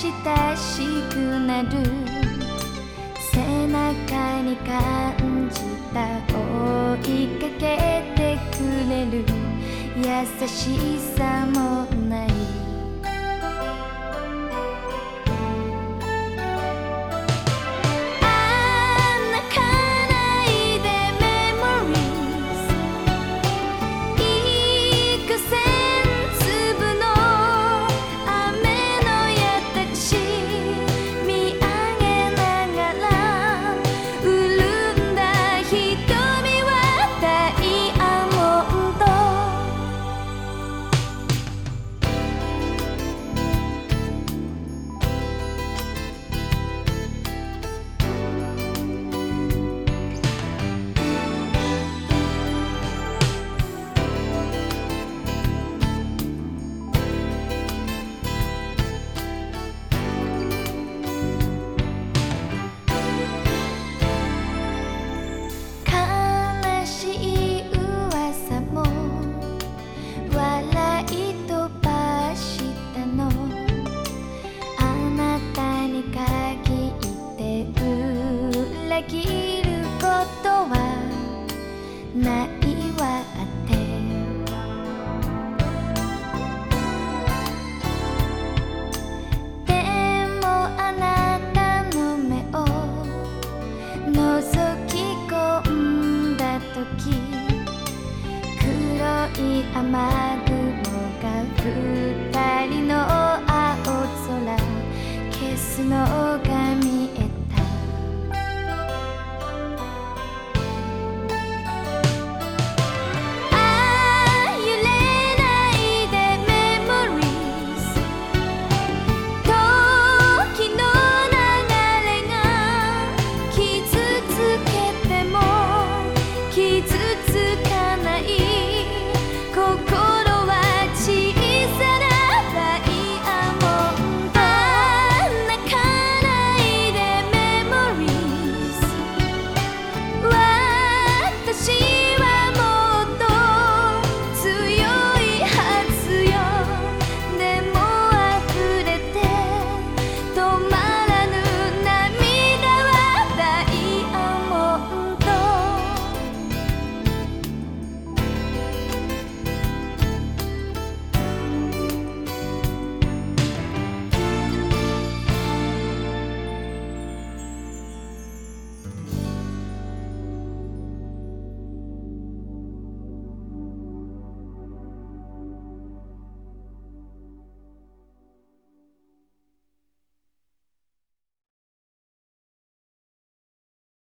親しくなる。背中に感じた。追いかけてくれる。優しさもない。きることはない。